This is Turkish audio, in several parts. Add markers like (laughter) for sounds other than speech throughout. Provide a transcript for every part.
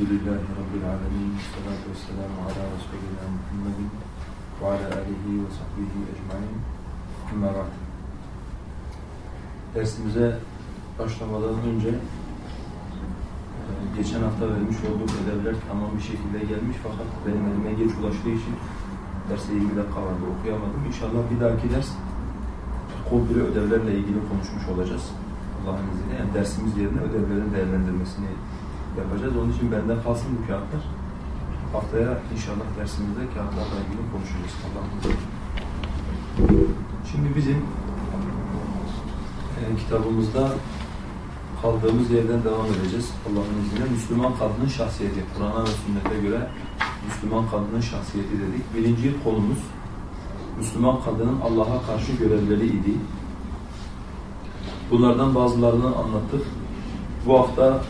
Elhamdülillahi Rabbil Alemin. Salatu vesselamu ala Resulina Muhammedin ve ala alihi ve sahbihi ecmain. Amma. Dersimize başlamadan önce e, geçen hafta vermiş olduğum ödevler tamam bir şekilde gelmiş fakat benim elime geç ulaştığı için derse 20 dakika vardı okuyamadım. İnşallah bir dahaki ders komple ödevlerle ilgili konuşmuş olacağız. Allah'ın izniyle yani dersimiz yerine ödevlerin değerlendirmesini yapacağız. Onun için benden kalsın bu kağıtlar. Haftaya inşallah dersimizde kağıtlarla ilgili konuşacağız. İzniyle. Şimdi bizim e, kitabımızda kaldığımız yerden devam edeceğiz. Allah'ın izniyle. Müslüman kadının şahsiyeti. Kur'an'a ve sünnete göre Müslüman kadının şahsiyeti dedik. Birinci konumuz Müslüman kadının Allah'a karşı görevleri idi. Bunlardan bazılarını anlattık. Bu hafta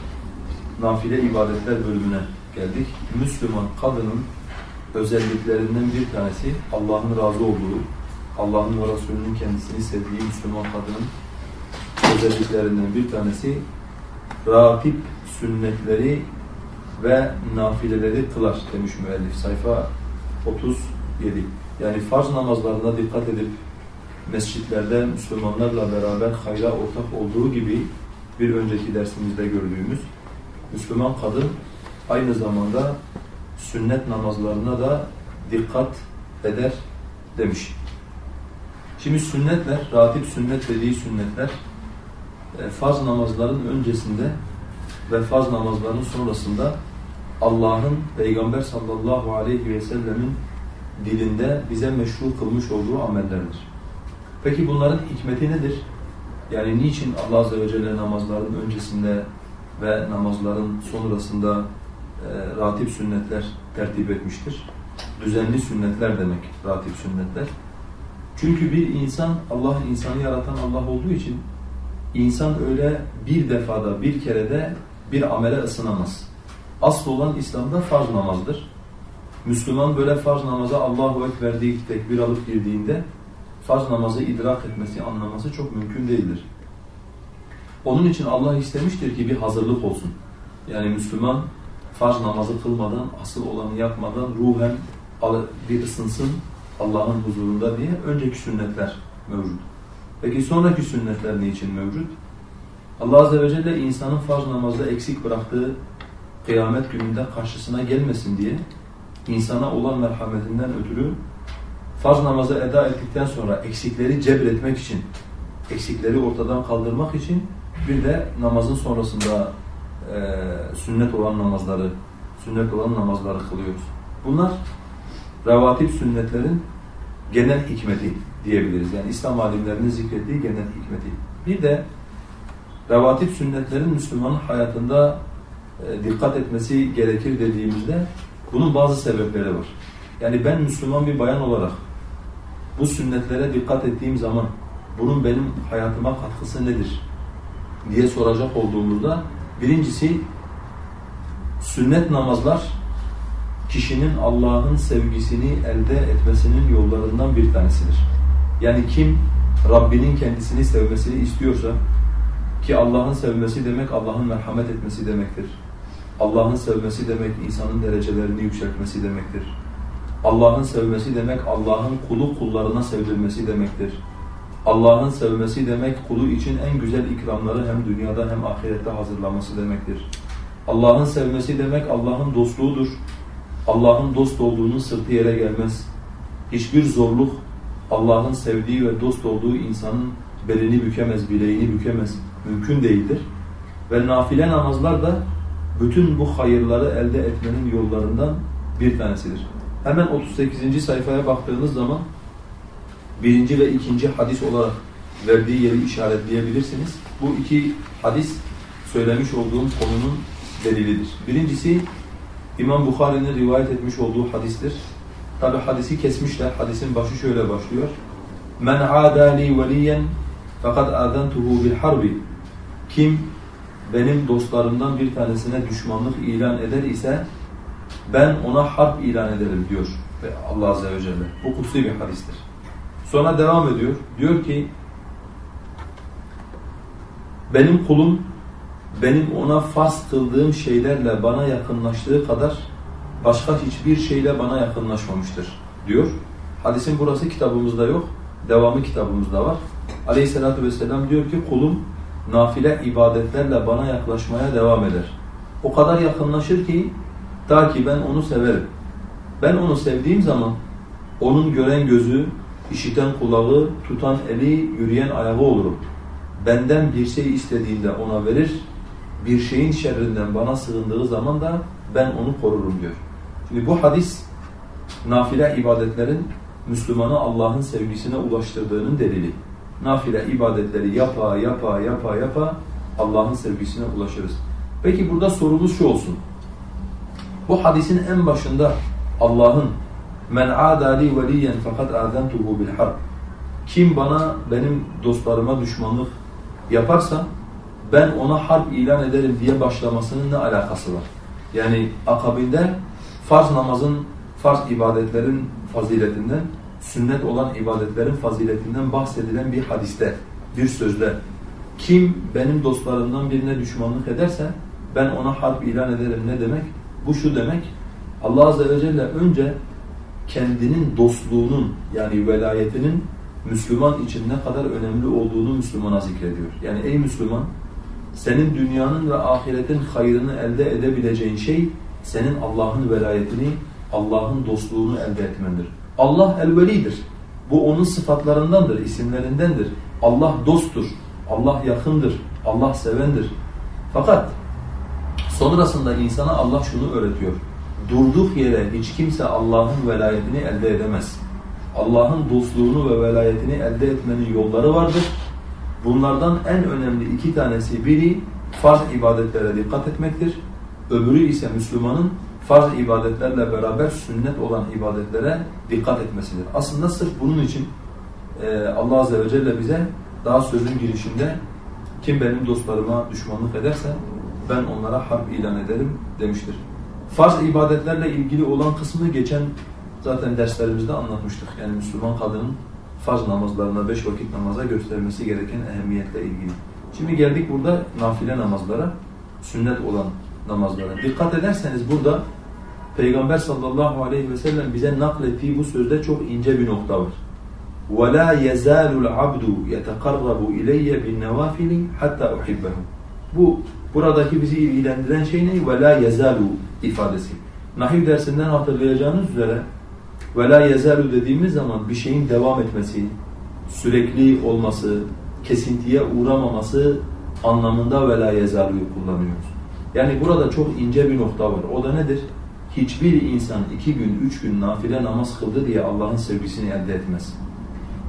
nafile ibadetler bölümüne geldik. Müslüman kadının özelliklerinden bir tanesi Allah'ın razı olduğu, Allah'ın ve Resulünün kendisini sevdiği Müslüman kadının özelliklerinden bir tanesi ratip sünnetleri ve nafileleri kılar demiş müellif. Sayfa 37. Yani farz namazlarına dikkat edip mescitlerde Müslümanlarla beraber hayra ortak olduğu gibi bir önceki dersimizde gördüğümüz Müslüman kadın aynı zamanda sünnet namazlarına da dikkat eder demiş. Şimdi sünnetler, ratip sünnet dediği sünnetler farz namazların öncesinde ve farz namazların sonrasında Allah'ın Peygamber sallallahu aleyhi ve sellemin dilinde bize meşru kılmış olduğu amellerdir. Peki bunların hikmeti nedir? Yani niçin Allah Azze ve Celle namazların öncesinde ve namazların sonrasında e, ratip sünnetler tertip etmiştir? Düzenli sünnetler demek ratip sünnetler. Çünkü bir insan, Allah insanı yaratan Allah olduğu için insan öyle bir defada, bir kerede bir amele ısınamaz. Asıl olan İslam'da farz namazdır. Müslüman böyle farz namaza Allahu Ekber deyip tekbir alıp girdiğinde farz namazı idrak etmesi, anlaması çok mümkün değildir. Onun için Allah istemiştir ki bir hazırlık olsun. Yani Müslüman farz namazı kılmadan, asıl olanı yapmadan ruhen bir ısınsın Allah'ın huzurunda diye önceki sünnetler mevcut. Peki sonraki sünnetler niçin mevcut? Allah Azze ve Celle insanın farz namazda eksik bıraktığı kıyamet gününde karşısına gelmesin diye insana olan merhametinden ötürü farz namazı eda ettikten sonra eksikleri cebretmek için, eksikleri ortadan kaldırmak için bir de namazın sonrasında e, sünnet olan namazları, sünnet olan namazları kılıyoruz. Bunlar revatip sünnetlerin genel hikmeti diyebiliriz. Yani İslam alimlerinin zikrettiği genel hikmeti. Bir de revatip sünnetlerin Müslümanın hayatında e, dikkat etmesi gerekir dediğimizde bunun bazı sebepleri var. Yani ben Müslüman bir bayan olarak bu sünnetlere dikkat ettiğim zaman bunun benim hayatıma katkısı nedir diye soracak olduğumuzda birincisi sünnet namazlar kişinin Allah'ın sevgisini elde etmesinin yollarından bir tanesidir. Yani kim Rabbinin kendisini sevmesini istiyorsa ki Allah'ın sevmesi demek Allah'ın merhamet etmesi demektir. Allah'ın sevmesi demek insanın derecelerini yükseltmesi demektir. Allah'ın sevmesi demek Allah'ın kulu kullarına sevdirmesi demektir. Allah'ın sevmesi demek kulu için en güzel ikramları hem dünyada hem ahirette hazırlaması demektir. Allah'ın sevmesi demek Allah'ın dostluğudur. Allah'ın dost olduğunun sırtı yere gelmez. Hiçbir zorluk Allah'ın sevdiği ve dost olduğu insanın belini bükemez, bileğini bükemez. Mümkün değildir. Ve nafile namazlar da bütün bu hayırları elde etmenin yollarından bir tanesidir. Hemen 38. sayfaya baktığınız zaman birinci ve ikinci hadis olarak verdiği yeri işaretleyebilirsiniz. Bu iki hadis söylemiş olduğum konunun delilidir. Birincisi İmam Bukhari'nin rivayet etmiş olduğu hadistir. Tabi hadisi kesmişler. Hadisin başı şöyle başlıyor. Men adali veliyen fakat azentuhu bil harbi. Kim benim dostlarımdan bir tanesine düşmanlık ilan eder ise ben ona harp ilan ederim diyor Allah Azze ve Celle. Bu kutsi bir hadistir. Sonra devam ediyor. Diyor ki benim kulum benim ona farz kıldığım şeylerle bana yakınlaştığı kadar başka hiçbir şeyle bana yakınlaşmamıştır diyor. Hadisin burası kitabımızda yok. Devamı kitabımızda var. Aleyhisselatü vesselam diyor ki kulum nafile ibadetlerle bana yaklaşmaya devam eder. O kadar yakınlaşır ki ta ki ben onu severim. Ben onu sevdiğim zaman onun gören gözü, işiten kulağı, tutan eli, yürüyen ayağı olurum. Benden bir şey istediğinde ona verir, bir şeyin şerrinden bana sığındığı zaman da ben onu korurum diyor. Şimdi bu hadis nafile ibadetlerin Müslümanı Allah'ın sevgisine ulaştırdığının delili. Nafile ibadetleri yapa yapa yapa yapa Allah'ın sevgisine ulaşırız. Peki burada sorumuz şu olsun. Bu hadisin en başında Allah'ın men adali veliyen fakat adentuhu bil harb. Kim bana benim dostlarıma düşmanlık yaparsa ben ona harp ilan ederim diye başlamasının ne alakası var? Yani akabinde farz namazın, farz ibadetlerin faziletinden, sünnet olan ibadetlerin faziletinden bahsedilen bir hadiste, bir sözde kim benim dostlarımdan birine düşmanlık ederse ben ona harp ilan ederim ne demek? Bu şu demek, Allah Azze ve Celle önce kendinin dostluğunun yani velayetinin Müslüman için ne kadar önemli olduğunu Müslümana zikrediyor. Yani ey Müslüman senin dünyanın ve ahiretin hayrını elde edebileceğin şey senin Allah'ın velayetini, Allah'ın dostluğunu elde etmendir. Allah elvelidir. Bu onun sıfatlarındandır, isimlerindendir. Allah dosttur, Allah yakındır, Allah sevendir. Fakat sonrasında insana Allah şunu öğretiyor. Durduk yere hiç kimse Allah'ın velayetini elde edemez. Allah'ın dostluğunu ve velayetini elde etmenin yolları vardır. Bunlardan en önemli iki tanesi biri farz ibadetlere dikkat etmektir. Öbürü ise Müslümanın farz ibadetlerle beraber sünnet olan ibadetlere dikkat etmesidir. Aslında sırf bunun için e, Allah Azze ve Celle bize daha sözün girişinde kim benim dostlarıma düşmanlık ederse ben onlara harp ilan ederim demiştir. Farz ibadetlerle ilgili olan kısmını geçen zaten derslerimizde anlatmıştık. Yani Müslüman kadının farz namazlarına, beş vakit namaza göstermesi gereken ehemmiyetle ilgili. Şimdi geldik burada nafile namazlara, sünnet olan namazlara. Dikkat ederseniz burada Peygamber sallallahu aleyhi ve sellem bize naklettiği bu sözde çok ince bir nokta var. وَلَا يَزَالُ الْعَبْدُ يَتَقَرَّبُ اِلَيَّ بِالنَّوَافِلِ حَتَّى اُحِبَّهُ Bu buradaki bizi ilgilendiren şey ne? وَلَا يَزَالُ ifadesi. Nahiv dersinden hatırlayacağınız üzere وَلَا يَزَالُ dediğimiz zaman bir şeyin devam etmesi, sürekli olması, kesintiye uğramaması anlamında وَلَا يَزَالُ'yu kullanıyoruz. Yani burada çok ince bir nokta var. O da nedir? Hiçbir insan iki gün, üç gün nafile namaz kıldı diye Allah'ın sevgisini elde etmez.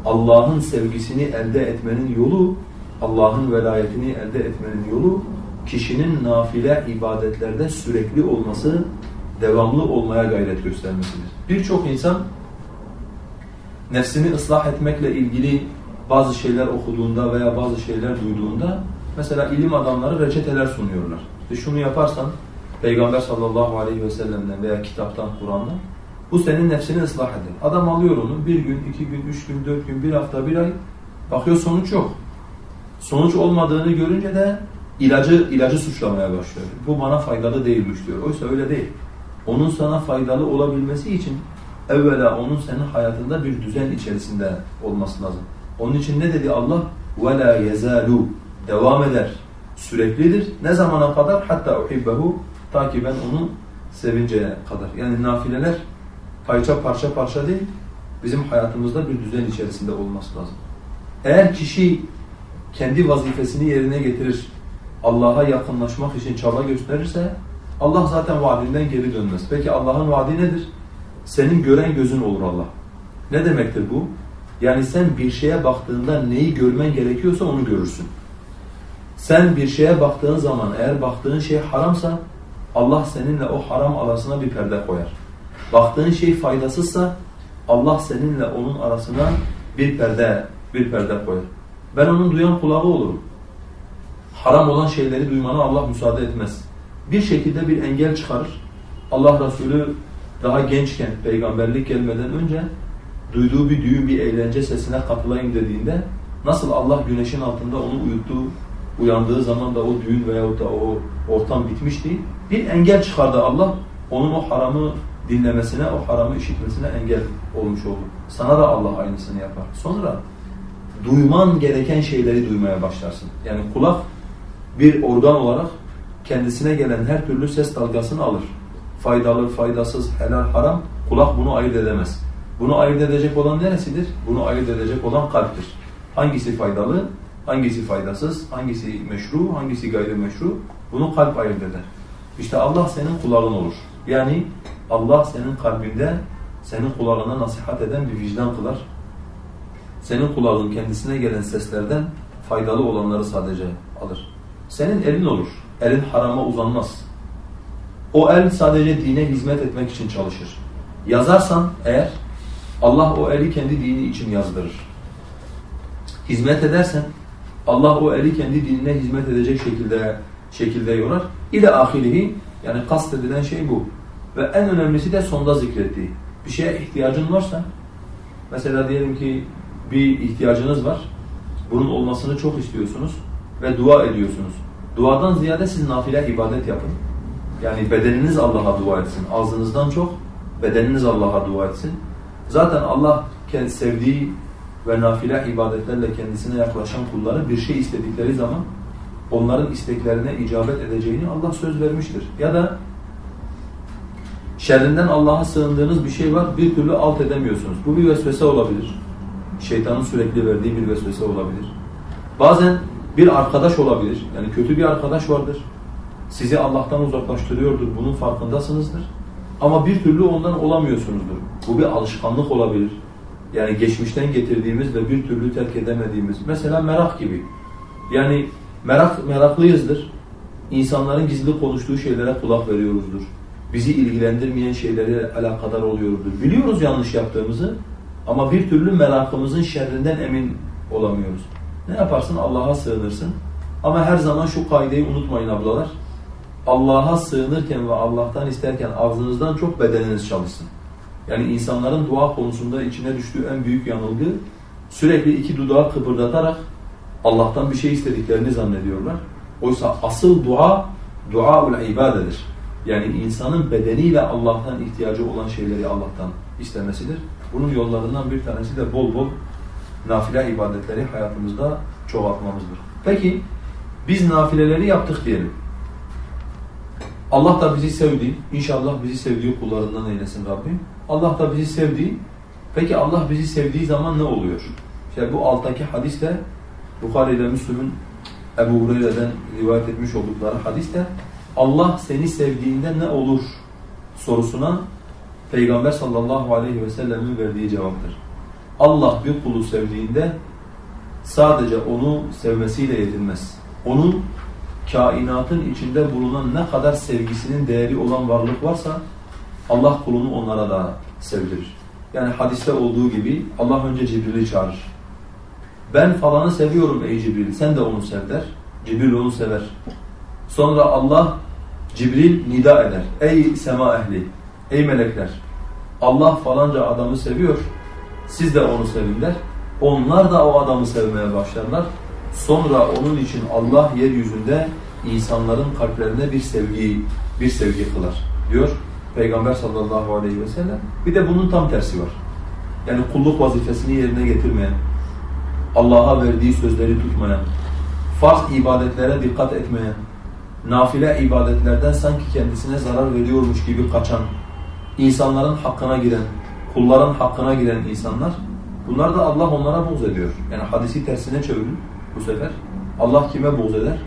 Allah'ın sevgisini elde etmenin yolu, Allah'ın velayetini elde etmenin yolu, kişinin nafile ibadetlerde sürekli olması, devamlı olmaya gayret göstermesidir. Birçok insan nefsini ıslah etmekle ilgili bazı şeyler okuduğunda veya bazı şeyler duyduğunda mesela ilim adamları reçeteler sunuyorlar. İşte şunu yaparsan Peygamber sallallahu aleyhi ve sellem'den veya kitaptan, Kur'an'dan bu senin nefsini ıslah eder. Adam alıyor onu bir gün, iki gün, üç gün, dört gün, bir hafta, bir ay bakıyor sonuç yok. Sonuç olmadığını görünce de ilacı ilacı suçlamaya başlıyor. Bu bana faydalı değilmiş diyor. Oysa öyle değil. Onun sana faydalı olabilmesi için evvela onun senin hayatında bir düzen içerisinde olması lazım. Onun için ne dedi Allah? وَلَا يَزَالُ Devam eder. Süreklidir. Ne zamana kadar? Hatta uhibbehu ta ki ben onu sevinceye kadar. Yani nafileler parça parça parça değil, bizim hayatımızda bir düzen içerisinde olması lazım. Eğer kişi kendi vazifesini yerine getirir, Allah'a yakınlaşmak için çaba gösterirse, Allah zaten vaadinden geri dönmez. Peki Allah'ın vaadi nedir? Senin gören gözün olur Allah. Ne demektir bu? Yani sen bir şeye baktığında neyi görmen gerekiyorsa onu görürsün. Sen bir şeye baktığın zaman eğer baktığın şey haramsa Allah seninle o haram arasına bir perde koyar. Baktığın şey faydasızsa Allah seninle onun arasına bir perde bir perde koyar. Ben onun duyan kulağı olurum. Haram olan şeyleri duymana Allah müsaade etmez. Bir şekilde bir engel çıkarır. Allah Resulü daha gençken peygamberlik gelmeden önce duyduğu bir düğün, bir eğlence sesine katılayım dediğinde nasıl Allah güneşin altında onu uyuttu, uyandığı zaman da o düğün veyahut da o ortam bitmişti. Bir engel çıkardı Allah. Onun o haramı dinlemesine, o haramı işitmesine engel olmuş oldu. Sana da Allah aynısını yapar. Sonra duyman gereken şeyleri duymaya başlarsın. Yani kulak bir organ olarak kendisine gelen her türlü ses dalgasını alır. Faydalı, faydasız, helal, haram kulak bunu ayırt edemez. Bunu ayırt edecek olan neresidir? Bunu ayırt edecek olan kalptir. Hangisi faydalı, hangisi faydasız, hangisi meşru, hangisi gayrimeşru bunu kalp ayırt eder. İşte Allah senin kulağın olur. Yani Allah senin kalbinde senin kulağına nasihat eden bir vicdan kılar. Senin kulağın kendisine gelen seslerden faydalı olanları sadece alır. Senin elin olur. Elin harama uzanmaz. O el sadece dine hizmet etmek için çalışır. Yazarsan eğer Allah o eli kendi dini için yazdırır. Hizmet edersen Allah o eli kendi dinine hizmet edecek şekilde şekilde yorar. İle ahirihi yani kastedilen şey bu. Ve en önemlisi de sonda zikrettiği. Bir şeye ihtiyacın varsa mesela diyelim ki bir ihtiyacınız var. Bunun olmasını çok istiyorsunuz ve dua ediyorsunuz. Duadan ziyade siz nafile ibadet yapın. Yani bedeniniz Allah'a dua etsin. Ağzınızdan çok bedeniniz Allah'a dua etsin. Zaten Allah kendi sevdiği ve nafile ibadetlerle kendisine yaklaşan kulları bir şey istedikleri zaman onların isteklerine icabet edeceğini Allah söz vermiştir. Ya da şerrinden Allah'a sığındığınız bir şey var, bir türlü alt edemiyorsunuz. Bu bir vesvese olabilir. Şeytanın sürekli verdiği bir vesvese olabilir. Bazen bir arkadaş olabilir. Yani kötü bir arkadaş vardır. Sizi Allah'tan uzaklaştırıyordur. Bunun farkındasınızdır. Ama bir türlü ondan olamıyorsunuzdur. Bu bir alışkanlık olabilir. Yani geçmişten getirdiğimiz ve bir türlü terk edemediğimiz. Mesela merak gibi. Yani merak meraklıyızdır. İnsanların gizli konuştuğu şeylere kulak veriyoruzdur. Bizi ilgilendirmeyen şeylere alakadar oluyoruzdur. Biliyoruz yanlış yaptığımızı ama bir türlü merakımızın şerrinden emin olamıyoruz. Ne yaparsın? Allah'a sığınırsın. Ama her zaman şu kaideyi unutmayın ablalar. Allah'a sığınırken ve Allah'tan isterken ağzınızdan çok bedeniniz çalışsın. Yani insanların dua konusunda içine düştüğü en büyük yanılgı sürekli iki dudağı kıpırdatarak Allah'tan bir şey istediklerini zannediyorlar. Oysa asıl dua duaul ibadedir. Yani insanın bedeniyle Allah'tan ihtiyacı olan şeyleri Allah'tan istemesidir. Bunun yollarından bir tanesi de bol bol nafile ibadetleri hayatımızda çoğaltmamızdır. Peki biz nafileleri yaptık diyelim. Allah da bizi sevdi. İnşallah bizi sevdiği kullarından eylesin Rabbim. Allah da bizi sevdi. Peki Allah bizi sevdiği zaman ne oluyor? İşte bu alttaki hadiste Bukhari ile Müslüm'ün Ebu Hureyre'den rivayet etmiş oldukları hadiste Allah seni sevdiğinde ne olur sorusuna Peygamber sallallahu aleyhi ve sellemin verdiği cevaptır. Allah bir kulu sevdiğinde sadece onu sevmesiyle yetinmez. Onun kainatın içinde bulunan ne kadar sevgisinin değeri olan varlık varsa Allah kulunu onlara da sevdirir. Yani hadiste olduğu gibi Allah önce Cibril'i çağırır. Ben falanı seviyorum ey Cibril sen de onu sev der. Cibril onu sever. Sonra Allah Cibril nida eder. Ey sema ehli, ey melekler Allah falanca adamı seviyor. Siz de onu sevin der. Onlar da o adamı sevmeye başlarlar. Sonra onun için Allah yeryüzünde insanların kalplerine bir sevgi bir sevgi kılar diyor Peygamber sallallahu aleyhi ve sellem. Bir de bunun tam tersi var. Yani kulluk vazifesini yerine getirmeyen, Allah'a verdiği sözleri tutmayan, farz ibadetlere dikkat etmeyen, nafile ibadetlerden sanki kendisine zarar veriyormuş gibi kaçan, insanların hakkına giren, kulların hakkına giren insanlar, bunlar da Allah onlara buğz ediyor. Yani hadisi tersine çevirin bu sefer. Allah kime buğz eder?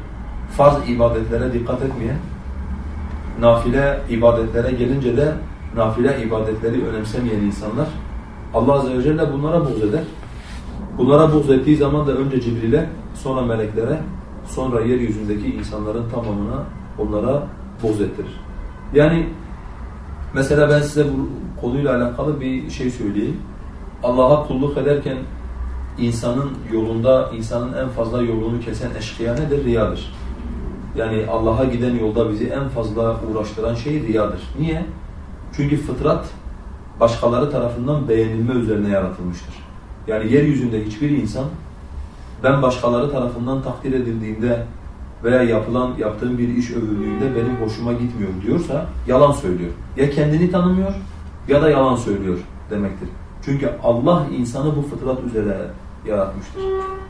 Farz ibadetlere dikkat etmeyen, nafile ibadetlere gelince de nafile ibadetleri önemsemeyen insanlar, Allah Azze ve Celle bunlara buğz eder. Bunlara buğz ettiği zaman da önce Cibril'e, sonra meleklere, sonra yeryüzündeki insanların tamamına onlara buğz ettirir. Yani mesela ben size bu konuyla alakalı bir şey söyleyeyim. Allah'a kulluk ederken insanın yolunda, insanın en fazla yolunu kesen eşkıya nedir? Riyadır. Yani Allah'a giden yolda bizi en fazla uğraştıran şey riyadır. Niye? Çünkü fıtrat başkaları tarafından beğenilme üzerine yaratılmıştır. Yani yeryüzünde hiçbir insan ben başkaları tarafından takdir edildiğinde veya yapılan yaptığım bir iş övüldüğünde benim hoşuma gitmiyor diyorsa yalan söylüyor. Ya kendini tanımıyor ya da yalan söylüyor demektir. Çünkü Allah insanı bu fıtrat üzere yaratmıştır.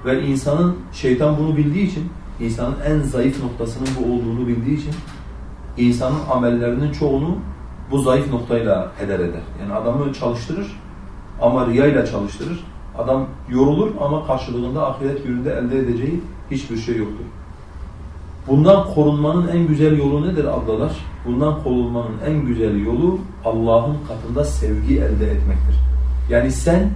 Ve insanın şeytan bunu bildiği için, insanın en zayıf noktasının bu olduğunu bildiği için insanın amellerinin çoğunu bu zayıf noktayla heder eder. Yani adamı çalıştırır ama riyayla çalıştırır. Adam yorulur ama karşılığında ahiret gününde elde edeceği hiçbir şey yoktur. Bundan korunmanın en güzel yolu nedir ablalar? Bundan korunmanın en güzel yolu Allah'ın katında sevgi elde etmektir. Yani sen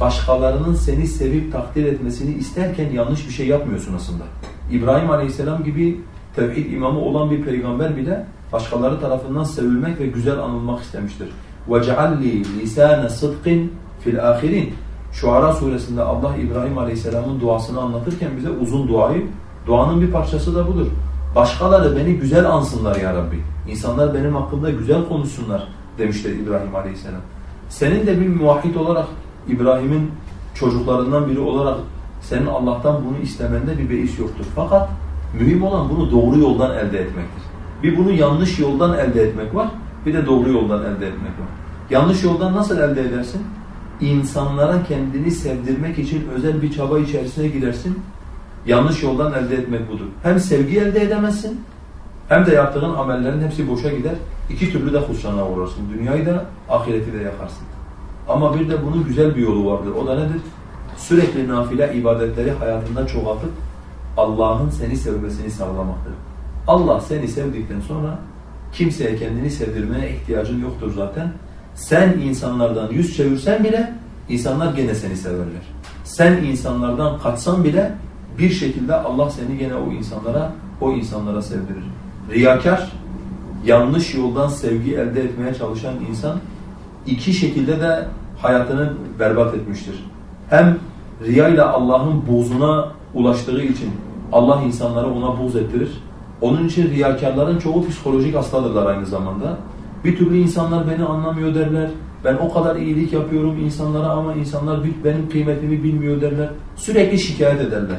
başkalarının seni sevip takdir etmesini isterken yanlış bir şey yapmıyorsun aslında. İbrahim Aleyhisselam gibi tevhid imamı olan bir peygamber bile başkaları tarafından sevilmek ve güzel anılmak istemiştir. وَجَعَلْ لِي لِسَانَ صِدْقٍ fil ahirin. Şuara suresinde Allah İbrahim Aleyhisselam'ın duasını anlatırken bize uzun duayı, duanın bir parçası da budur. Başkaları beni güzel ansınlar ya Rabbi. İnsanlar benim hakkımda güzel konuşsunlar demişler İbrahim Aleyhisselam. Senin de bir muvahhid olarak İbrahim'in çocuklarından biri olarak senin Allah'tan bunu istemende bir beis yoktur. Fakat mühim olan bunu doğru yoldan elde etmektir. Bir bunu yanlış yoldan elde etmek var, bir de doğru yoldan elde etmek var. Yanlış yoldan nasıl elde edersin? İnsanlara kendini sevdirmek için özel bir çaba içerisine girersin. Yanlış yoldan elde etmek budur. Hem sevgi elde edemezsin, hem de yaptığın amellerin hepsi boşa gider. İki türlü de husrana uğrarsın. Dünyayı da, ahireti de yakarsın. Ama bir de bunun güzel bir yolu vardır. O da nedir? Sürekli nafile ibadetleri hayatında çoğaltıp Allah'ın seni sevmesini sağlamaktır. Allah seni sevdikten sonra kimseye kendini sevdirmeye ihtiyacın yoktur zaten. Sen insanlardan yüz çevirsen bile insanlar gene seni severler. Sen insanlardan kaçsan bile bir şekilde Allah seni gene o insanlara o insanlara sevdirir. Riyakar, yanlış yoldan sevgi elde etmeye çalışan insan iki şekilde de hayatını berbat etmiştir. Hem riya ile Allah'ın buzuna ulaştığı için Allah insanlara ona buz ettirir. Onun için riyakarların çoğu psikolojik hastadırlar aynı zamanda. Bir türlü insanlar beni anlamıyor derler. Ben o kadar iyilik yapıyorum insanlara ama insanlar benim kıymetimi bilmiyor derler. Sürekli şikayet ederler.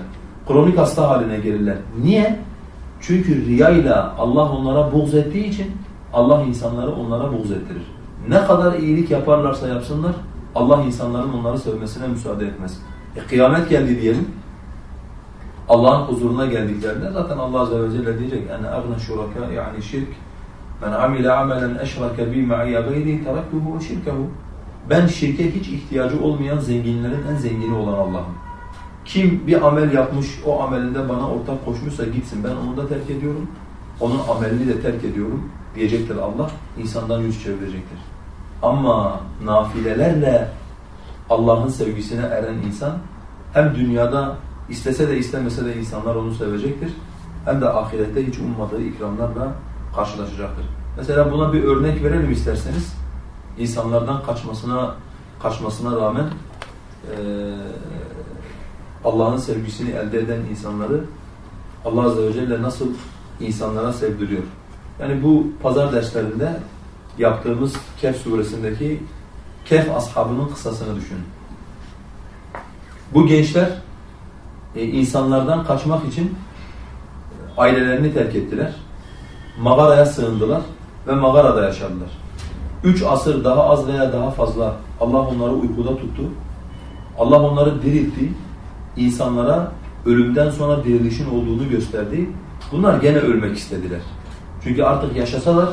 Kronik hasta haline gelirler. Niye? Çünkü riya ile Allah onlara buğz ettiği için Allah insanları onlara buğz ettirir. Ne kadar iyilik yaparlarsa yapsınlar Allah insanların onları sevmesine müsaade etmez. E, kıyamet geldi diyelim. Allah'ın huzuruna geldiklerinde zaten Allah Azze ve Celle diyecek ene agna şuraka yani şirk men amile amelen eşrake bi ma'iye gayri teraktuhu ve şirkehu ben şirke hiç ihtiyacı olmayan zenginlerin en zengini olan Allah'ım. Kim bir amel yapmış, o amelinde bana ortak koşmuşsa gitsin. Ben onu da terk ediyorum. Onun amelini de terk ediyorum diyecektir Allah. insandan yüz çevirecektir. Ama nafilelerle Allah'ın sevgisine eren insan hem dünyada istese de istemese de insanlar onu sevecektir. Hem de ahirette hiç ummadığı ikramlarla karşılaşacaktır. Mesela buna bir örnek verelim isterseniz. İnsanlardan kaçmasına kaçmasına rağmen e, Allah'ın sevgisini elde eden insanları Allah Azze ve Celle nasıl insanlara sevdiriyor. Yani bu pazar derslerinde yaptığımız Kehf suresindeki Kehf ashabının kısasını düşünün. Bu gençler e, insanlardan kaçmak için ailelerini terk ettiler. Mağaraya sığındılar ve mağarada yaşadılar. Üç asır daha az veya daha fazla Allah onları uykuda tuttu. Allah onları diriltti. İnsanlara ölümden sonra dirilişin olduğunu gösterdi. Bunlar gene ölmek istediler. Çünkü artık yaşasalar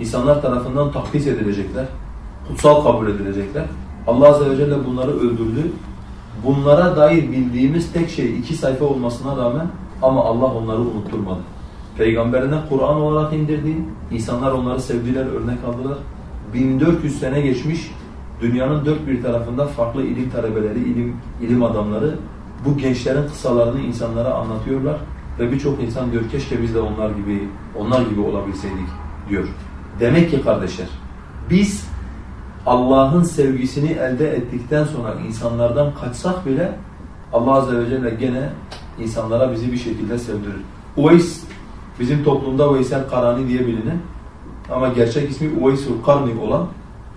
insanlar tarafından takdis edilecekler. Kutsal kabul edilecekler. Allah Azze ve Celle bunları öldürdü. Bunlara dair bildiğimiz tek şey iki sayfa olmasına rağmen ama Allah onları unutturmadı. Peygamberine Kur'an olarak indirdi. İnsanlar onları sevdiler, örnek aldılar. 1400 sene geçmiş dünyanın dört bir tarafında farklı ilim talebeleri, ilim, ilim adamları bu gençlerin kısalarını insanlara anlatıyorlar ve birçok insan diyor keşke biz de onlar gibi onlar gibi olabilseydik diyor. Demek ki kardeşler biz Allah'ın sevgisini elde ettikten sonra insanlardan kaçsak bile Allah Azze ve Celle gene insanlara bizi bir şekilde sevdirir. Uveys bizim toplumda Veysel Karani diye bilinen ama gerçek ismi Uveysul Karni olan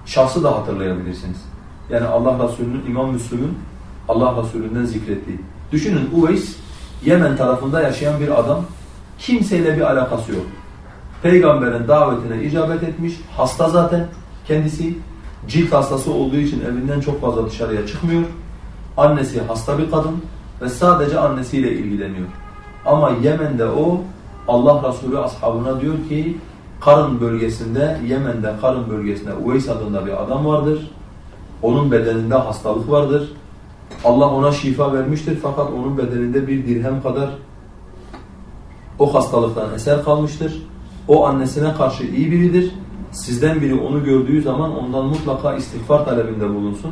şahsı da hatırlayabilirsiniz. Yani Allah Resulü'nün, İmam Müslüm'ün Allah Resulü'nden zikrettiği. Düşünün Uveys Yemen tarafında yaşayan bir adam. Kimseyle bir alakası yok. Peygamberin davetine icabet etmiş. Hasta zaten kendisi. Cilt hastası olduğu için evinden çok fazla dışarıya çıkmıyor. Annesi hasta bir kadın ve sadece annesiyle ilgileniyor. Ama Yemen'de o Allah Resulü ashabına diyor ki Karın bölgesinde, Yemen'de Karın bölgesinde Uveys adında bir adam vardır. Onun bedeninde hastalık vardır. Allah ona şifa vermiştir fakat onun bedeninde bir dirhem kadar o hastalıktan eser kalmıştır. O annesine karşı iyi biridir. Sizden biri onu gördüğü zaman ondan mutlaka istiğfar talebinde bulunsun.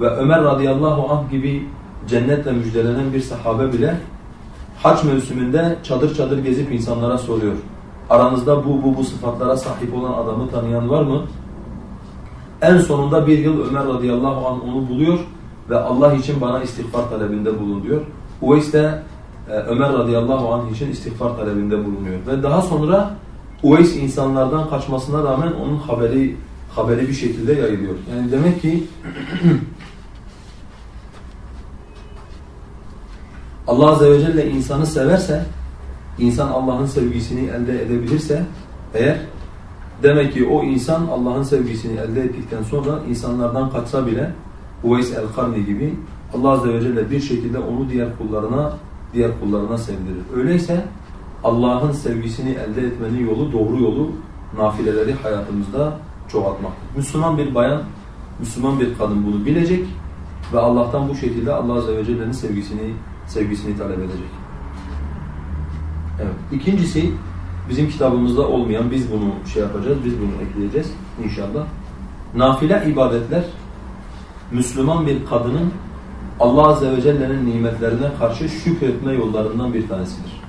Ve Ömer radıyallahu anh gibi cennetle müjdelenen bir sahabe bile hac mevsiminde çadır çadır gezip insanlara soruyor. Aranızda bu bu bu sıfatlara sahip olan adamı tanıyan var mı? En sonunda bir yıl Ömer radıyallahu anh onu buluyor ve Allah için bana istiğfar talebinde bulun diyor. Uveys de e, Ömer radıyallahu anh için istiğfar talebinde bulunuyor. Ve daha sonra Uveys insanlardan kaçmasına rağmen onun haberi haberi bir şekilde yayılıyor. Yani demek ki (clears throat) Allah Azze ve Celle insanı severse, insan Allah'ın sevgisini elde edebilirse eğer demek ki o insan Allah'ın sevgisini elde ettikten sonra insanlardan kaçsa bile Uveys el-Karni gibi Allah Azze ve Celle bir şekilde onu diğer kullarına diğer kullarına sevdirir. Öyleyse Allah'ın sevgisini elde etmenin yolu, doğru yolu nafileleri hayatımızda çoğaltmaktır. Müslüman bir bayan, Müslüman bir kadın bunu bilecek ve Allah'tan bu şekilde Allah Azze ve Celle'nin sevgisini sevgisini talep edecek. Evet. İkincisi bizim kitabımızda olmayan biz bunu şey yapacağız, biz bunu ekleyeceğiz inşallah. Nafile ibadetler Müslüman bir kadının Allah Azze ve Celle'nin nimetlerine karşı şükretme yollarından bir tanesidir.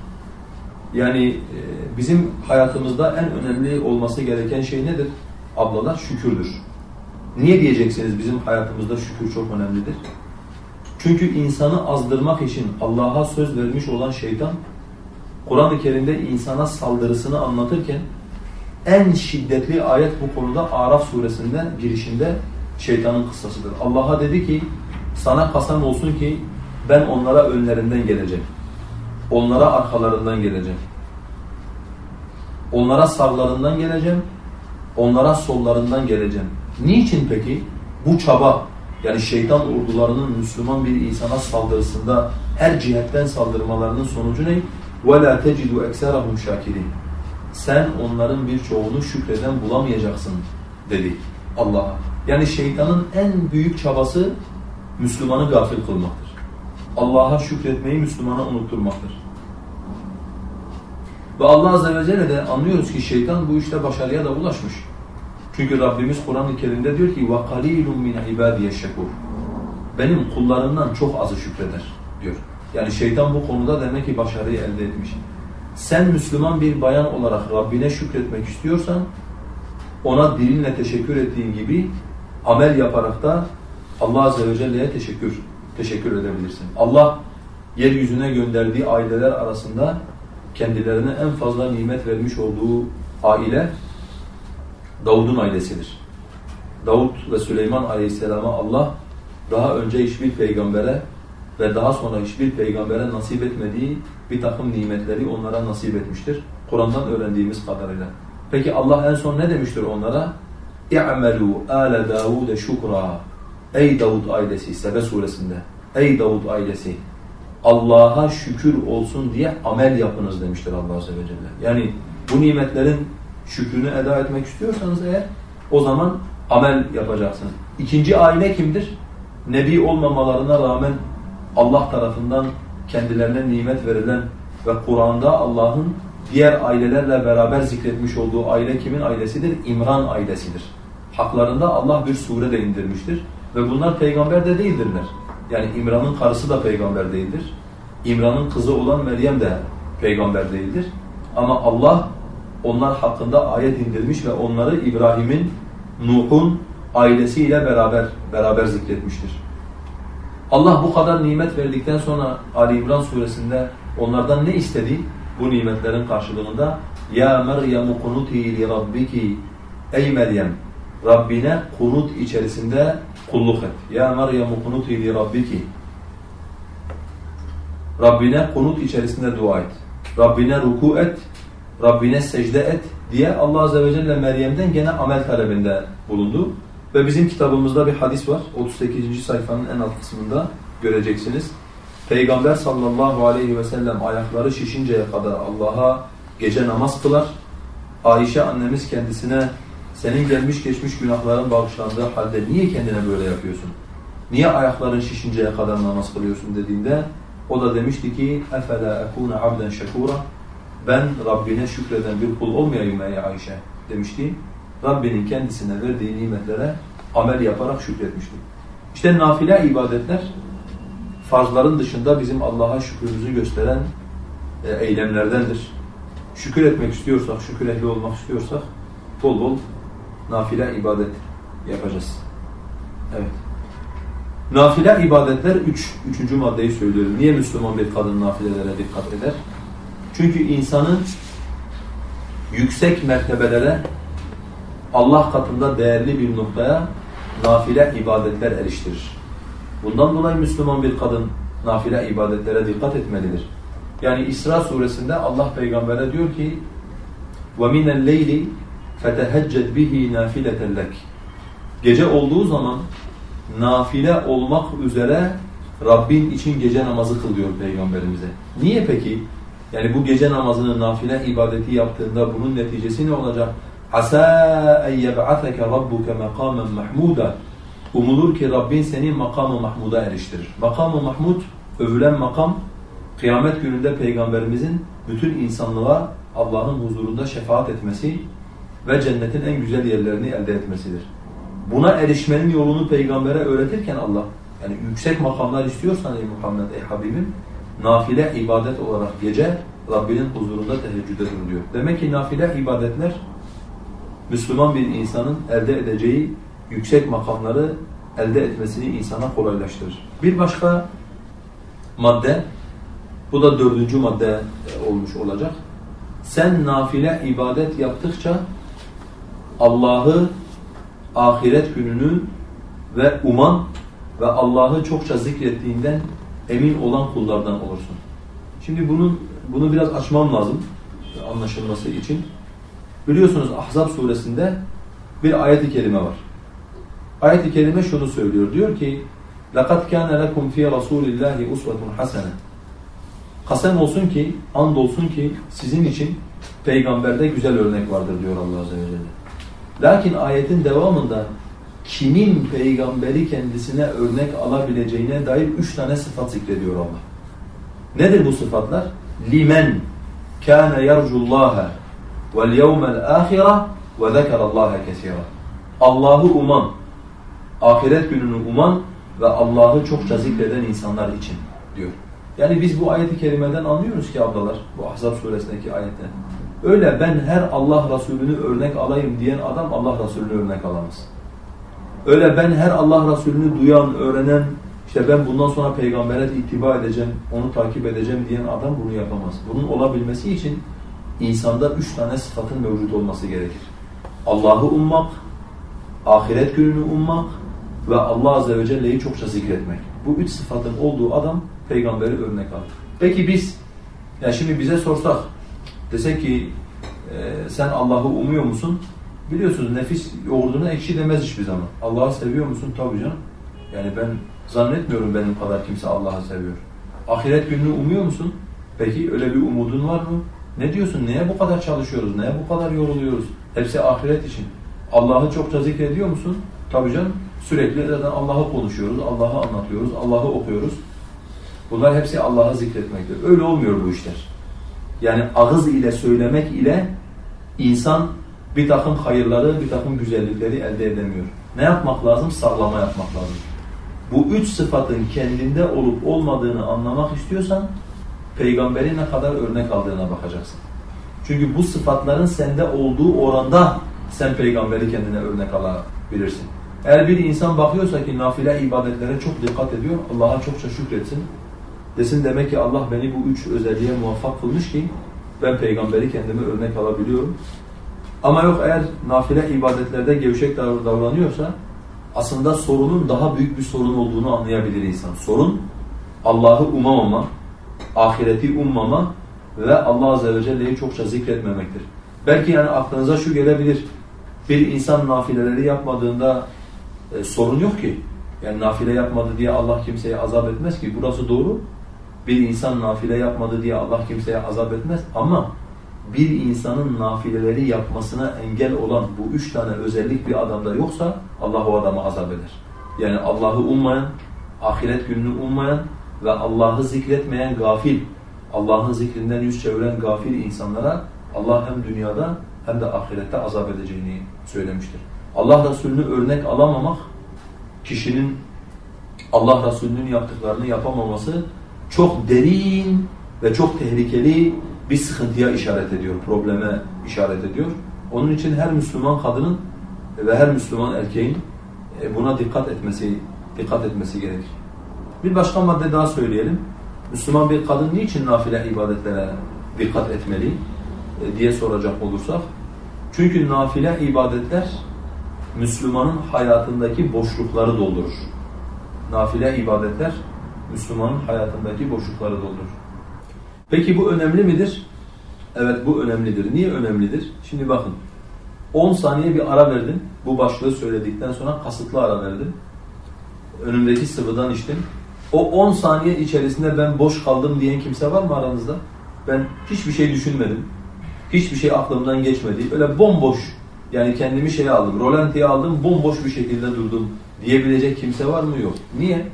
Yani e, bizim hayatımızda en önemli olması gereken şey nedir? Ablalar şükürdür. Niye diyeceksiniz bizim hayatımızda şükür çok önemlidir? Çünkü insanı azdırmak için Allah'a söz vermiş olan şeytan Kur'an-ı Kerim'de insana saldırısını anlatırken en şiddetli ayet bu konuda Araf suresinde girişinde şeytanın kıssasıdır. Allah'a dedi ki sana kasam olsun ki ben onlara önlerinden geleceğim. Onlara arkalarından geleceğim. Onlara sağlarından geleceğim. Onlara sollarından geleceğim. Niçin peki? Bu çaba yani şeytan ordularının Müslüman bir insana saldırısında her cihetten saldırmalarının sonucu ne? وَلَا تَجِدُ اَكْسَرَهُمْ شَاكِرِينَ Sen onların birçoğunu şükreden bulamayacaksın dedi Allah'a. Yani şeytanın en büyük çabası Müslümanı gafil kılmaktır. Allah'a şükretmeyi Müslümana unutturmaktır. Ve Allah Azze ve Celle de anlıyoruz ki şeytan bu işte başarıya da ulaşmış. Çünkü Rabbimiz Kur'an-ı Kerim'de diyor ki وَقَلِيلٌ مِنْ عِبَادِيَ الشَّكُورِ Benim kullarımdan çok azı şükreder diyor. Yani şeytan bu konuda demek ki başarıyı elde etmiş. Sen Müslüman bir bayan olarak Rabbine şükretmek istiyorsan ona dilinle teşekkür ettiğin gibi amel yaparak da Allah Azze ve Celle'ye teşekkür teşekkür edebilirsin. Allah yeryüzüne gönderdiği aileler arasında kendilerine en fazla nimet vermiş olduğu aile Davud'un ailesidir. Davud ve Süleyman Aleyhisselam'a Allah daha önce hiçbir peygambere ve daha sonra hiçbir peygambere nasip etmediği bir takım nimetleri onlara nasip etmiştir. Kur'an'dan öğrendiğimiz kadarıyla. Peki Allah en son ne demiştir onlara? اِعْمَلُوا آلَ دَاوُدَ شُكْرًا Ey Davud ailesi, Sebe suresinde. Ey Davud ailesi, Allah'a şükür olsun diye amel yapınız demiştir Allah Azze ve Celle. Yani bu nimetlerin şükrünü eda etmek istiyorsanız eğer o zaman amel yapacaksınız. İkinci aile kimdir? Nebi olmamalarına rağmen Allah tarafından kendilerine nimet verilen ve Kur'an'da Allah'ın diğer ailelerle beraber zikretmiş olduğu aile kimin ailesidir? İmran ailesidir. Haklarında Allah bir sure de indirmiştir. Ve bunlar peygamber de değildirler. Yani İmran'ın karısı da peygamber değildir. İmran'ın kızı olan Meryem de peygamber değildir. Ama Allah onlar hakkında ayet indirmiş ve onları İbrahim'in, Nuh'un ailesiyle beraber beraber zikretmiştir. Allah bu kadar nimet verdikten sonra Ali İmran suresinde onlardan ne istedi? Bu nimetlerin karşılığında Ya Meryem kunuti li rabbiki Ey Meryem Rabbine kunut içerisinde kulluk et. Ya Meryem kunuti li rabbiki Rabbine konut içerisinde dua et. Rabbine ruku et. Rabbine secde et diye Allah Azze ve Celle Meryem'den gene amel talebinde bulundu. Ve bizim kitabımızda bir hadis var. 38. sayfanın en alt kısmında göreceksiniz. Peygamber sallallahu aleyhi ve sellem ayakları şişinceye kadar Allah'a gece namaz kılar. Ayşe annemiz kendisine senin gelmiş geçmiş günahların bağışlandığı halde niye kendine böyle yapıyorsun? Niye ayakların şişinceye kadar namaz kılıyorsun dediğinde o da demişti ki efela ekuna abden şekura ben Rabbine şükreden bir kul olmayayım ey Ayşe demişti. Rabbinin kendisine verdiği nimetlere amel yaparak şükretmişti. İşte nafile ibadetler farzların dışında bizim Allah'a şükrümüzü gösteren e, eylemlerdendir. Şükür etmek istiyorsak, şükür ehli olmak istiyorsak bol bol nafile ibadet yapacağız. Evet. Nafile ibadetler üç. Üçüncü maddeyi söylüyorum. Niye Müslüman bir kadın nafilelere dikkat eder? Çünkü insanın yüksek mertebelere Allah katında değerli bir noktaya nafile ibadetler eriştirir. Bundan dolayı Müslüman bir kadın nafile ibadetlere dikkat etmelidir. Yani İsra suresinde Allah peygambere diyor ki وَمِنَ اللَّيْلِ فَتَهَجَّدْ بِهِ نَافِلَةً لَكِ Gece olduğu zaman nafile olmak üzere Rabbin için gece namazı kılıyor Peygamberimize. Niye peki? Yani bu gece namazını nafile ibadeti yaptığında bunun neticesi ne olacak? Asa en yeb'ateke rabbuke makamen mahmuda. Umulur ki Rabbin seni makamı mahmuda eriştirir. Makamı mahmud, övülen makam, kıyamet gününde Peygamberimizin bütün insanlığa Allah'ın huzurunda şefaat etmesi ve cennetin en güzel yerlerini elde etmesidir. Buna erişmenin yolunu peygambere öğretirken Allah, yani yüksek makamlar istiyorsan ey Muhammed, ey Habibim, nafile ibadet olarak gece Rabbinin huzurunda teheccüde dur diyor. Demek ki nafile ibadetler Müslüman bir insanın elde edeceği yüksek makamları elde etmesini insana kolaylaştırır. Bir başka madde, bu da dördüncü madde olmuş olacak. Sen nafile ibadet yaptıkça Allah'ı, ahiret gününü ve uman ve Allah'ı çokça zikrettiğinden emin olan kullardan olursun. Şimdi bunun bunu biraz açmam lazım anlaşılması için. Biliyorsunuz Ahzab suresinde bir ayet-i kerime var. Ayet-i kerime şunu söylüyor. Diyor ki لَقَدْ كَانَ لَكُمْ فِي رَسُولِ اللّٰهِ اُسْوَةٌ حَسَنًا Kasem olsun ki, and olsun ki sizin için peygamberde güzel örnek vardır diyor Allah Azze ve Celle. Lakin ayetin devamında kimin peygamberi kendisine örnek alabileceğine dair üç tane sıfat zikrediyor Allah. Nedir bu sıfatlar? Limen kana yercullaha vel yevmel ahira ve zekerallaha kesira. Allah'ı uman, ahiret gününü uman ve Allah'ı çokça zikreden insanlar için diyor. Yani biz bu ayeti kerimeden anlıyoruz ki ablalar, bu Ahzab suresindeki ayetten. Öyle ben her Allah Resulü'nü örnek alayım diyen adam Allah Resulü'nü örnek alamaz. Öyle ben her Allah Resulü'nü duyan, öğrenen, işte ben bundan sonra peygambere itibar edeceğim, onu takip edeceğim diyen adam bunu yapamaz. Bunun olabilmesi için insanda üç tane sıfatın mevcut olması gerekir. Allah'ı ummak, ahiret gününü ummak ve Allah Azze ve Celle'yi çokça zikretmek. Bu üç sıfatın olduğu adam peygamberi örnek alır. Peki biz, yani şimdi bize sorsak, desek ki e, sen Allah'ı umuyor musun? Biliyorsunuz nefis yoğurduna ekşi demez hiçbir zaman. Allah'ı seviyor musun? Tabii canım. Yani ben zannetmiyorum benim kadar kimse Allah'ı seviyor. Ahiret gününü umuyor musun? Peki öyle bir umudun var mı? Ne diyorsun? Neye bu kadar çalışıyoruz? Neye bu kadar yoruluyoruz? Hepsi ahiret için. Allah'ı çokça zikrediyor musun? Tabii canım. Sürekli zaten Allah'ı konuşuyoruz, Allah'ı anlatıyoruz, Allah'ı okuyoruz. Bunlar hepsi Allah'ı zikretmektir. Öyle olmuyor bu işler. Yani ağız ile söylemek ile insan bir takım hayırları, bir takım güzellikleri elde edemiyor. Ne yapmak lazım? Sağlama yapmak lazım. Bu üç sıfatın kendinde olup olmadığını anlamak istiyorsan peygamberi ne kadar örnek aldığına bakacaksın. Çünkü bu sıfatların sende olduğu oranda sen peygamberi kendine örnek alabilirsin. Eğer bir insan bakıyorsa ki nafile ibadetlere çok dikkat ediyor, Allah'a çokça şükretsin. Desin demek ki Allah beni bu üç özelliğe muvaffak kılmış ki ben peygamberi kendime örnek alabiliyorum. Ama yok eğer nafile ibadetlerde gevşek davranıyorsa aslında sorunun daha büyük bir sorun olduğunu anlayabilir insan. Sorun Allah'ı umamama, ahireti ummama ve Allah Azze ve Celle'yi çokça zikretmemektir. Belki yani aklınıza şu gelebilir. Bir insan nafileleri yapmadığında e, sorun yok ki. Yani nafile yapmadı diye Allah kimseye azap etmez ki. Burası doğru. Bir insan nafile yapmadı diye Allah kimseye azap etmez. Ama bir insanın nafileleri yapmasına engel olan bu üç tane özellik bir adamda yoksa Allah o adamı azap eder. Yani Allah'ı ummayan, ahiret gününü ummayan ve Allah'ı zikretmeyen gafil, Allah'ın zikrinden yüz çeviren gafil insanlara Allah hem dünyada hem de ahirette azap edeceğini söylemiştir. Allah Resulü'nü örnek alamamak, kişinin Allah Resulü'nün yaptıklarını yapamaması çok derin ve çok tehlikeli bir sıkıntıya işaret ediyor, probleme işaret ediyor. Onun için her Müslüman kadının ve her Müslüman erkeğin e, buna dikkat etmesi dikkat etmesi gerekir. Bir başka madde daha söyleyelim. Müslüman bir kadın niçin nafile ibadetlere dikkat etmeli e, diye soracak olursak. Çünkü nafile ibadetler Müslümanın hayatındaki boşlukları doldurur. Nafile ibadetler Müslümanın hayatındaki boşlukları doldurur. Peki bu önemli midir? Evet bu önemlidir. Niye önemlidir? Şimdi bakın 10 saniye bir ara verdim. Bu başlığı söyledikten sonra kasıtlı ara verdim. Önümdeki sıvıdan içtim. O 10 saniye içerisinde ben boş kaldım diyen kimse var mı aranızda? Ben hiçbir şey düşünmedim. Hiçbir şey aklımdan geçmedi. Böyle bomboş yani kendimi şeye aldım, rolantiye aldım, bomboş bir şekilde durdum diyebilecek kimse var mı? Yok. Niye?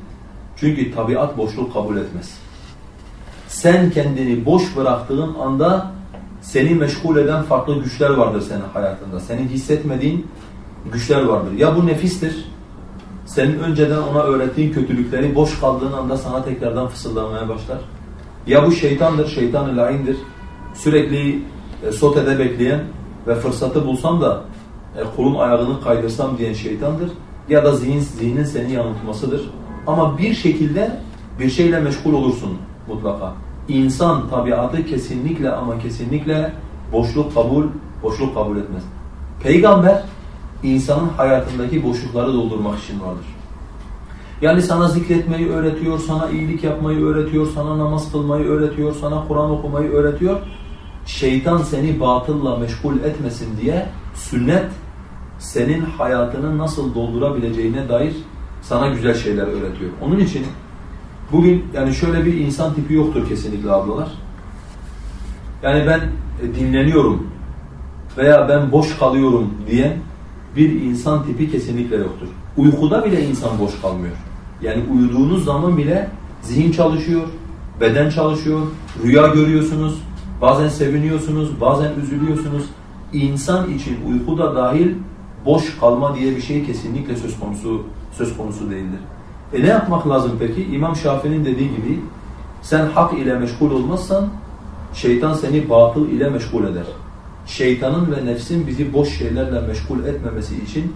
Çünkü tabiat boşluk kabul etmez. Sen kendini boş bıraktığın anda seni meşgul eden farklı güçler vardır senin hayatında. Senin hissetmediğin güçler vardır. Ya bu nefistir, senin önceden ona öğrettiğin kötülükleri boş kaldığın anda sana tekrardan fısıldamaya başlar. Ya bu şeytandır, şeytan-ı laindir. Sürekli e, sotede bekleyen ve fırsatı bulsam da e, kolum ayağını kaydırsam diyen şeytandır. Ya da zihin, zihnin seni yanıltmasıdır. Ama bir şekilde bir şeyle meşgul olursun mutlaka. İnsan tabiatı kesinlikle ama kesinlikle boşluk kabul, boşluk kabul etmez. Peygamber insanın hayatındaki boşlukları doldurmak için vardır. Yani sana zikretmeyi öğretiyor, sana iyilik yapmayı öğretiyor, sana namaz kılmayı öğretiyor, sana Kur'an okumayı öğretiyor. Şeytan seni batılla meşgul etmesin diye sünnet senin hayatını nasıl doldurabileceğine dair sana güzel şeyler öğretiyor. Onun için bugün yani şöyle bir insan tipi yoktur kesinlikle ablalar. Yani ben e, dinleniyorum veya ben boş kalıyorum diyen bir insan tipi kesinlikle yoktur. Uykuda bile insan boş kalmıyor. Yani uyuduğunuz zaman bile zihin çalışıyor, beden çalışıyor, rüya görüyorsunuz, bazen seviniyorsunuz, bazen üzülüyorsunuz. İnsan için uykuda dahil boş kalma diye bir şey kesinlikle söz konusu söz konusu değildir. E ne yapmak lazım peki? İmam Şafii'nin dediği gibi sen hak ile meşgul olmazsan şeytan seni batıl ile meşgul eder. Şeytanın ve nefsin bizi boş şeylerle meşgul etmemesi için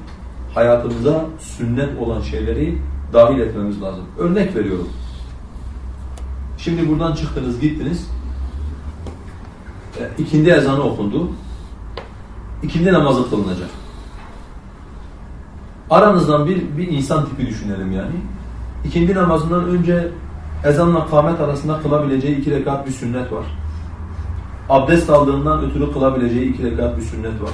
hayatımıza sünnet olan şeyleri dahil etmemiz lazım. Örnek veriyorum. Şimdi buradan çıktınız gittiniz. E, ikindi ezanı okundu. İkindi namazı kılınacak. Aranızdan bir, bir insan tipi düşünelim yani. İkindi namazından önce ezanla kâmet arasında kılabileceği iki rekat bir sünnet var. Abdest aldığından ötürü kılabileceği iki rekat bir sünnet var.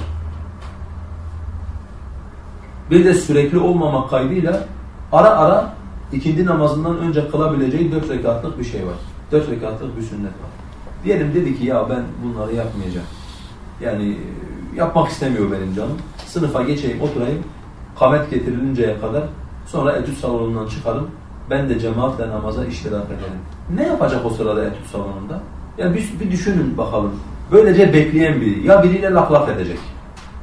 Bir de sürekli olmamak kaydıyla ara ara ikindi namazından önce kılabileceği dört rekatlık bir şey var. Dört rekatlık bir sünnet var. Diyelim dedi ki ya ben bunları yapmayacağım. Yani yapmak istemiyor benim canım. Sınıfa geçeyim, oturayım kamet getirilinceye kadar sonra etüt salonundan çıkarım. Ben de cemaatle namaza iştirak ederim. Ne yapacak o sırada etüt salonunda? Ya bir, bir düşünün bakalım. Böylece bekleyen biri. Ya biriyle laf laf edecek.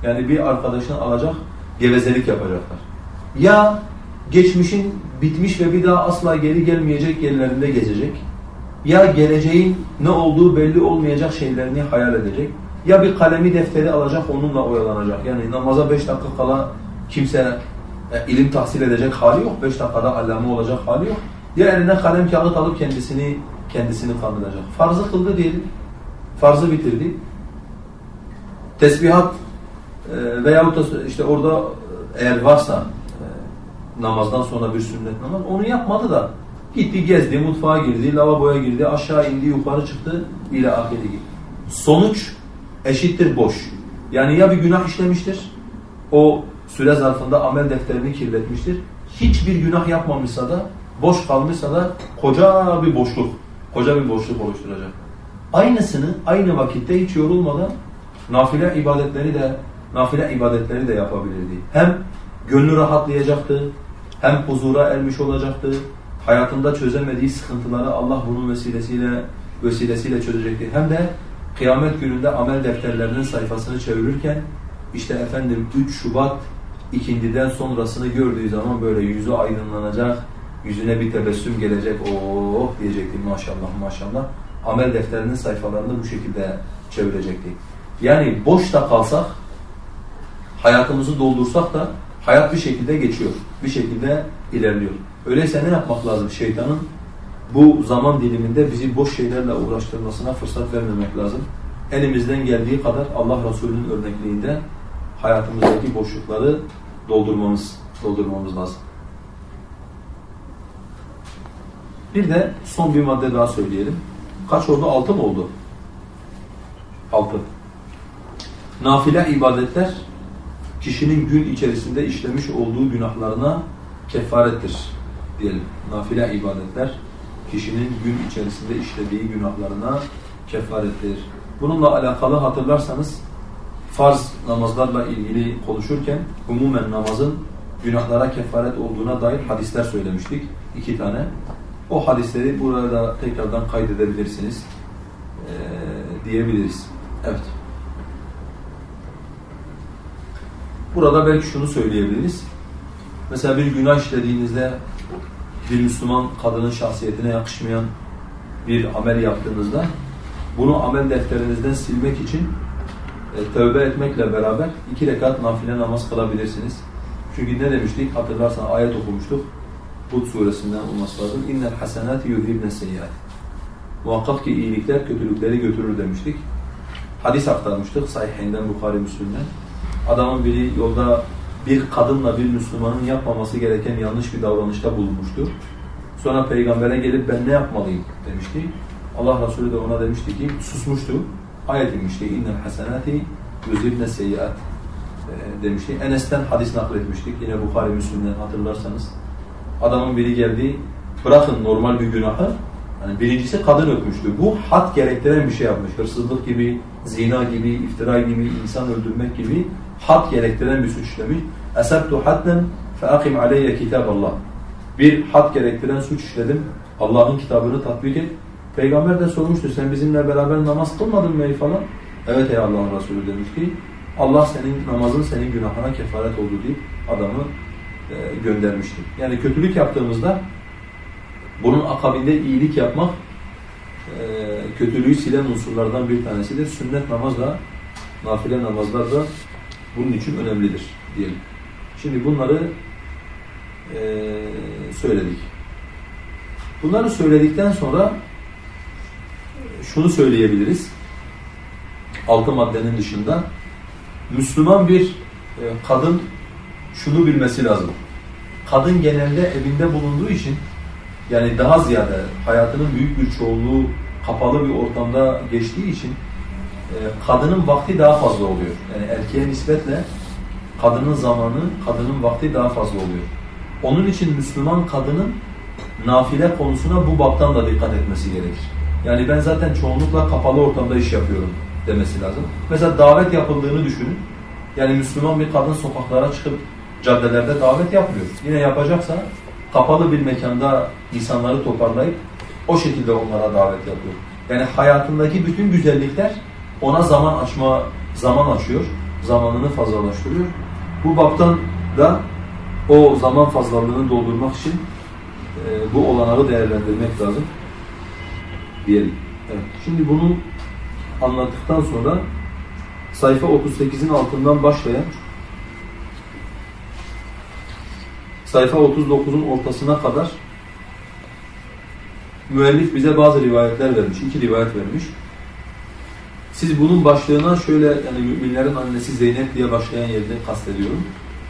Yani bir arkadaşını alacak, gevezelik yapacaklar. Ya geçmişin bitmiş ve bir daha asla geri gelmeyecek yerlerinde gezecek. Ya geleceğin ne olduğu belli olmayacak şeylerini hayal edecek. Ya bir kalemi defteri alacak onunla oyalanacak. Yani namaza beş dakika kala Kimse e, ilim tahsil edecek hali yok. Beş dakikada allame olacak hali yok. Ya eline kalem kağıt alıp kendisini kendisini kandıracak. Farzı kıldı diyelim. Farzı bitirdi. Tesbihat e, veyahut da işte orada eğer varsa e, namazdan sonra bir sünnet namaz onu yapmadı da Gitti, gezdi, mutfağa girdi, lavaboya girdi, aşağı indi, yukarı çıktı, ile ahire gitti. Sonuç eşittir boş. Yani ya bir günah işlemiştir, o süre zarfında amel defterini kirletmiştir. Hiçbir günah yapmamışsa da, boş kalmışsa da koca bir boşluk, koca bir boşluk oluşturacak. Aynısını aynı vakitte hiç yorulmadan nafile ibadetleri de nafile ibadetleri de yapabilirdi. Hem gönlü rahatlayacaktı, hem huzura ermiş olacaktı. Hayatında çözemediği sıkıntıları Allah bunun vesilesiyle vesilesiyle çözecekti. Hem de kıyamet gününde amel defterlerinin sayfasını çevirirken işte efendim 3 Şubat ikindiden sonrasını gördüğü zaman böyle yüzü aydınlanacak, yüzüne bir tebessüm gelecek. Oh diyecekti maşallah maşallah. Amel defterinin sayfalarını bu şekilde çevirecekti. Yani boş da kalsak, hayatımızı doldursak da hayat bir şekilde geçiyor. Bir şekilde ilerliyor. Öyleyse ne yapmak lazım? Şeytanın bu zaman diliminde bizi boş şeylerle uğraştırmasına fırsat vermemek lazım. Elimizden geldiği kadar Allah Resulü'nün örnekliğinde hayatımızdaki boşlukları doldurmamız, doldurmamız lazım. Bir de son bir madde daha söyleyelim. Kaç oldu? Altı mı oldu? Altı. Nafile ibadetler kişinin gün içerisinde işlemiş olduğu günahlarına kefarettir diyelim. Nafile ibadetler kişinin gün içerisinde işlediği günahlarına kefarettir. Bununla alakalı hatırlarsanız farz namazlarla ilgili konuşurken umumen namazın günahlara kefaret olduğuna dair hadisler söylemiştik. iki tane. O hadisleri burada tekrardan kaydedebilirsiniz ee, diyebiliriz. Evet. Burada belki şunu söyleyebiliriz. Mesela bir günah işlediğinizde bir Müslüman kadının şahsiyetine yakışmayan bir amel yaptığınızda bunu amel defterinizden silmek için e, tövbe etmekle beraber iki rekat nafile namaz kılabilirsiniz. Çünkü ne demiştik? Hatırlarsan ayet okumuştuk. Hud suresinden olması lazım. İnnel hasenati yuhibne seyyiat. Muhakkak ki iyilikler kötülükleri götürür demiştik. Hadis aktarmıştık Sahihinden Bukhari Müslüm'den. Adamın biri yolda bir kadınla bir Müslümanın yapmaması gereken yanlış bir davranışta bulunmuştu. Sonra peygambere gelip ben ne yapmalıyım demişti. Allah Resulü de ona demişti ki susmuştu. Ayet inmişti. İnnel hasenati yuzibne seyyiat demişti. Enes'ten hadis nakletmiştik. Yine Bukhari Müslüm'den hatırlarsanız. Adamın biri geldi. Bırakın normal bir günahı. Yani birincisi kadın öpmüştü. Bu had gerektiren bir şey yapmış. Hırsızlık gibi, zina gibi, iftira gibi, insan öldürmek gibi had gerektiren bir suç işlemiş. Esebtu hadden feakim aleyye kitaballah. Bir had gerektiren suç işledim. Allah'ın kitabını tatbik et. Peygamber de sormuştu sen bizimle beraber namaz kılmadın mı falan? Evet ey Allah'ın Resulü demişti. Allah senin namazın senin günahına kefaret oldu deyip adamı e, göndermişti. Yani kötülük yaptığımızda bunun akabinde iyilik yapmak e, kötülüğü silen unsurlardan bir tanesidir. Sünnet namazla, nafile namazlar da bunun için önemlidir diyelim. Şimdi bunları e, söyledik. Bunları söyledikten sonra şunu söyleyebiliriz. Altı maddenin dışında Müslüman bir e, kadın şunu bilmesi lazım. Kadın genelde evinde bulunduğu için yani daha ziyade hayatının büyük bir çoğunluğu kapalı bir ortamda geçtiği için e, kadının vakti daha fazla oluyor. Yani erkeğe nispetle kadının zamanı, kadının vakti daha fazla oluyor. Onun için Müslüman kadının nafile konusuna bu baktan da dikkat etmesi gerekir. Yani ben zaten çoğunlukla kapalı ortamda iş yapıyorum demesi lazım. Mesela davet yapıldığını düşünün. Yani Müslüman bir kadın sokaklara çıkıp caddelerde davet yapmıyor. Yine yapacaksa kapalı bir mekanda insanları toparlayıp o şekilde onlara davet yapıyor. Yani hayatındaki bütün güzellikler ona zaman açma zaman açıyor. Zamanını fazlalaştırıyor. Bu baktan da o zaman fazlalığını doldurmak için e, bu olanağı değerlendirmek lazım diyelim. Evet. Şimdi bunu anlattıktan sonra sayfa 38'in altından başlayan sayfa 39'un ortasına kadar müellif bize bazı rivayetler vermiş. iki rivayet vermiş. Siz bunun başlığına şöyle yani müminlerin annesi Zeynep diye başlayan yerde kastediyorum.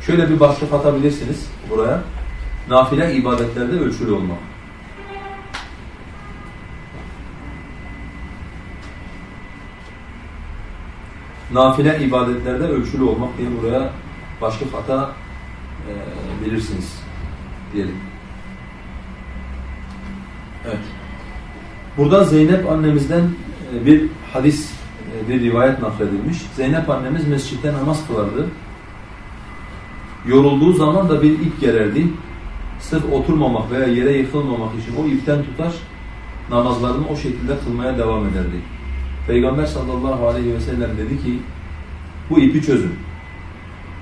Şöyle bir başlık atabilirsiniz buraya. Nafile ibadetlerde ölçülü olmak. Nafile ibadetlerde ölçülü olmak diye buraya başlık hata e, bilirsiniz diyelim. Evet. Burada Zeynep annemizden e, bir hadis, e, bir rivayet nakledilmiş. Zeynep annemiz mescitte namaz kılardı. Yorulduğu zaman da bir ip gererdi. Sırf oturmamak veya yere yıkılmamak için o ipten tutar, namazlarını o şekilde kılmaya devam ederdi. Peygamber sallallahu aleyhi ve sellem dedi ki, bu ipi çözün.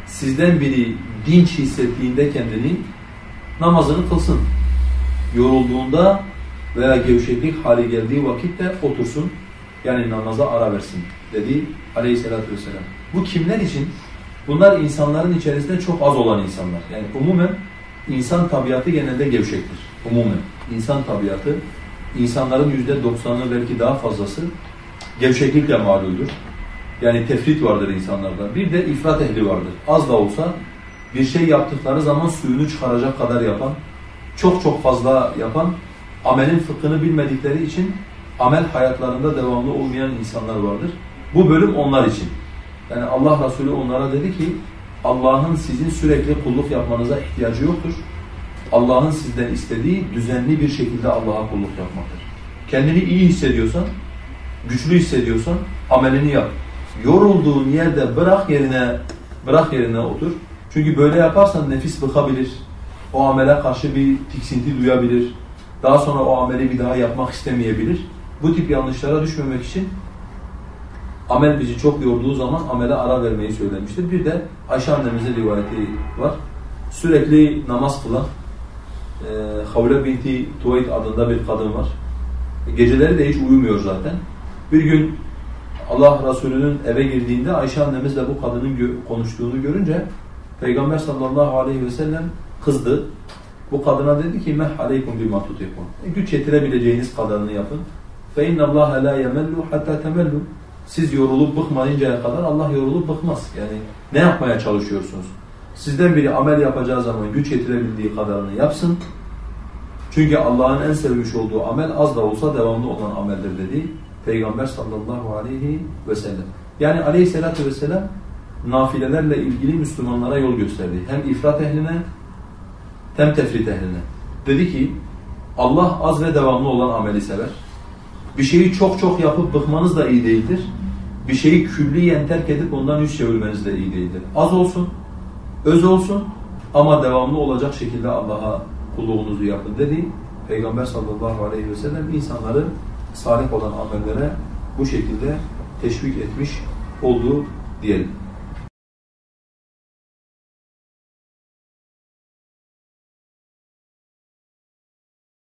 Sizden biri dinç hissettiğinde kendini namazını kılsın. Yorulduğunda veya gevşeklik hali geldiği vakitte otursun. Yani namaza ara versin dedi aleyhissalatü vesselam. Bu kimler için? Bunlar insanların içerisinde çok az olan insanlar. Yani umumen insan tabiatı genelde gevşektir. Umumen insan tabiatı insanların yüzde doksanı belki daha fazlası gevşeklikle maluldür. Yani tefrit vardır insanlarda. Bir de ifrat ehli vardır. Az da olsa bir şey yaptıkları zaman suyunu çıkaracak kadar yapan, çok çok fazla yapan, amelin fıkhını bilmedikleri için amel hayatlarında devamlı olmayan insanlar vardır. Bu bölüm onlar için. Yani Allah Resulü onlara dedi ki Allah'ın sizin sürekli kulluk yapmanıza ihtiyacı yoktur. Allah'ın sizden istediği düzenli bir şekilde Allah'a kulluk yapmaktır. Kendini iyi hissediyorsan, güçlü hissediyorsan amelini yap. Yorulduğun yerde bırak yerine bırak yerine otur. Çünkü böyle yaparsan nefis bıkabilir. O amele karşı bir tiksinti duyabilir. Daha sonra o ameli bir daha yapmak istemeyebilir. Bu tip yanlışlara düşmemek için amel bizi çok yorduğu zaman amele ara vermeyi söylemiştir. Bir de Ayşe annemizin rivayeti var. Sürekli namaz kılan e, Havle binti Tuvayt adında bir kadın var. Geceleri de hiç uyumuyor zaten. Bir gün Allah Resulü'nün eve girdiğinde Ayşe annemizle bu kadının konuştuğunu görünce Peygamber sallallahu aleyhi ve sellem kızdı. Bu kadına dedi ki meh aleykum bima tutikun. E, güç yetirebileceğiniz kadarını yapın. Fe inna Allah la yemellu hatta temellu. Siz yorulup bıkmayıncaya kadar Allah yorulup bıkmaz. Yani ne yapmaya çalışıyorsunuz? Sizden biri amel yapacağı zaman güç yetirebildiği kadarını yapsın. Çünkü Allah'ın en sevmiş olduğu amel az da olsa devamlı olan ameldir dedi Peygamber sallallahu aleyhi ve sellem. Yani aleyhissalatü vesselam nafilelerle ilgili Müslümanlara yol gösterdi. Hem ifrat ehline hem tefrit ehline. Dedi ki Allah az ve devamlı olan ameli sever. Bir şeyi çok çok yapıp bıkmanız da iyi değildir. Bir şeyi külliyen terk edip ondan yüz çevirmeniz de iyi değildir. Az olsun, öz olsun ama devamlı olacak şekilde Allah'a kulluğunuzu yapın dedi. Peygamber sallallahu aleyhi ve sellem insanları salih olan amellere bu şekilde teşvik etmiş olduğu diyelim.